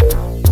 you